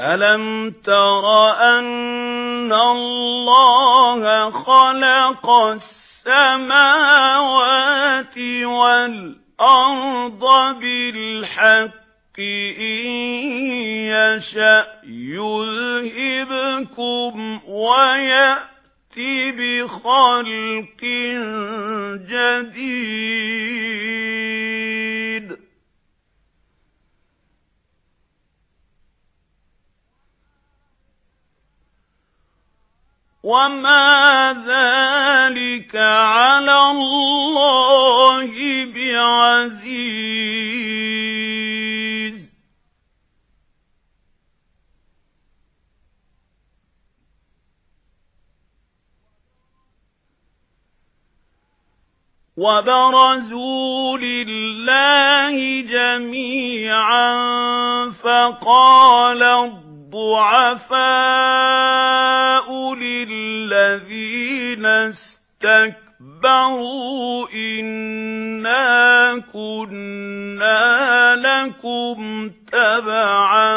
أَلَمْ تَرَ أَنَّ اللَّهَ خَلَقَ السَّمَاوَاتِ وَالْأَرْضَ بِالْحَقِّ إِن يَشَأْ يُذْهِبْكُمْ وَيَأْتِ بِخَلْقٍ جَدِيدٍ وَمَا ذَلِكَ عَلَى اللَّهِ بِعَزِيزٍ. وَبَرَزُوا لِلَّهِ جَمِيعًا فَقَالَ الضُّعَفَاءُ لِلَّذِينَ اسْتَكْبَرُوا إِنَّا كُنَّا لَكُمْ تَبَعًا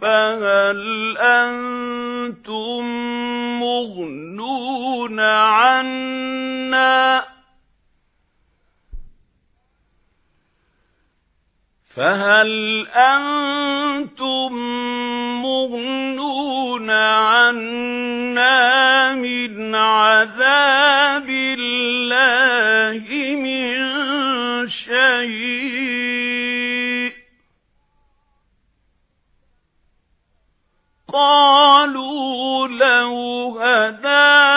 فَهَلْ أَنْتُمْ مُغْنُونَ عَنَّا؟ فَهَلْ أَنْتُمْ مُغْنُونَ عَنَّا مِنْ عَذَابِ اللَّهِ مِنْ شَيْءٍ. قَالُوا لَوْ هَدَانَا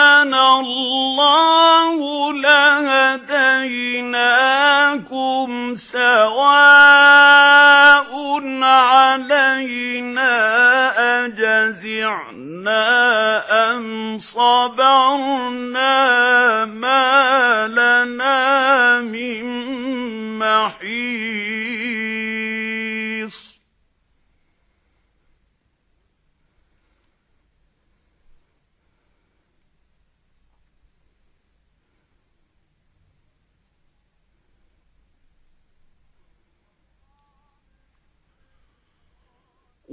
عَلَيْنَا أَجَزِعْنَا أَمْ صَبَرْنَا مَا لَنَا مِن مَّحِيصٍ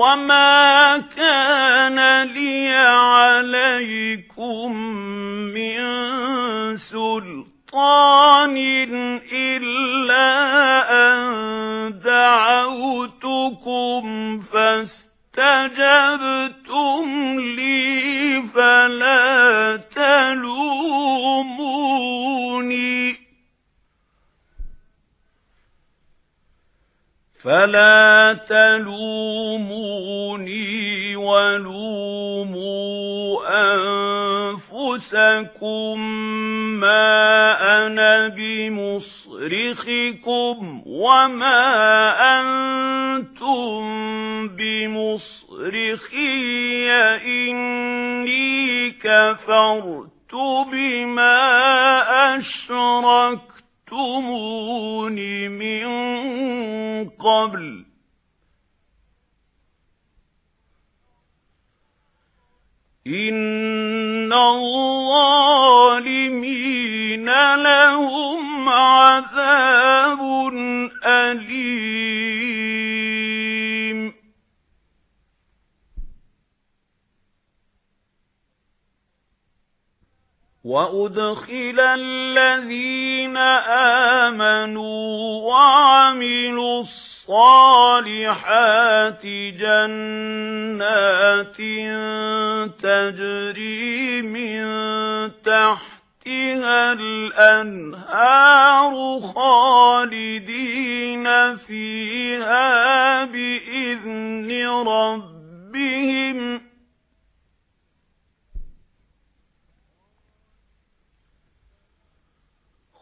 وَمَا كَانَ لِيَ عَلَيْكُمْ مِنْ سُلْطَانٍ إِلَّا أَنْ دَعَوْتُكُمْ فَاسْتَجَبْتُمْ لِي فَلَا تَلُومُونِي فَلَا تَلُومُونِي وَلُومُوا أَنفُسَكُم مَّا أَنَا بِمُصْرِخِكُمْ وَمَا أَنتُم بِمُصْرِخِيَّ إِنِّي كَفَرْتُ بِمَا أَشْرَكْتُمُونِ مِن قَبْلُ. إِنَّ الظَّالِمِينَ لَهُمْ عَذَابٌ أَلِيمٌ. وَأُدْخِلَ الَّذِينَ آمَنُوا وَعَمِلُوا الصَّالِحَاتِ جَنَّاتٍ تَجْرِي مِن تَحْتِهَا الْأَنْهَارُ خَالِدِينَ فِيهَا بِإِذْنِ رَبِّهِمْ.